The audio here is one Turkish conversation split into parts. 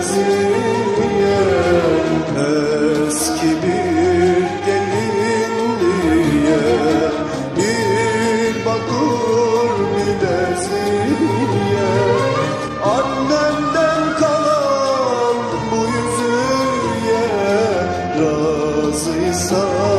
geziye Eski bir gelinliye Bir bakır bileziye Annemden kalan bu yüzüye Razıysan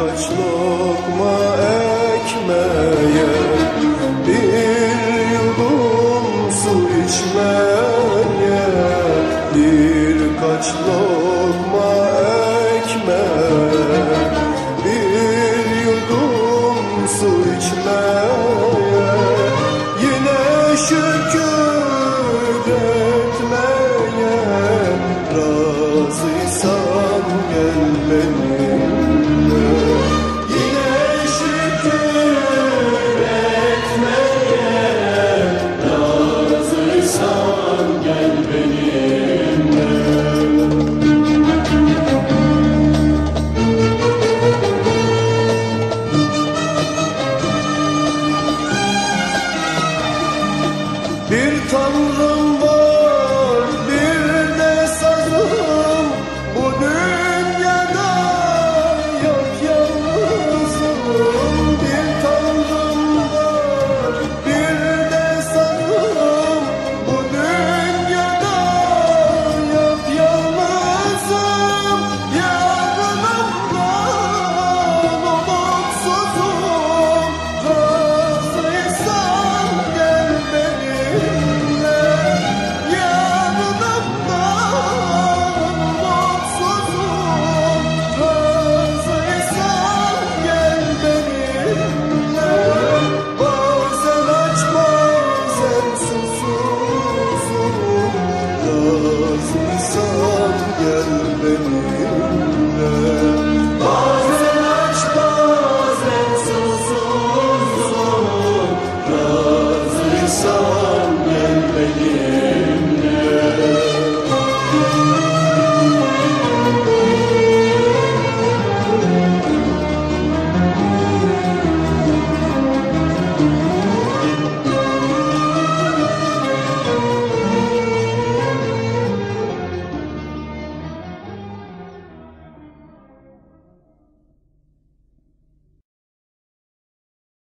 Kaç lokma ekmeğe Bir yudum su içmeye Birkaç lokma ekmeğe Bir yudum su içmeye. Yine şu Sen gel benimle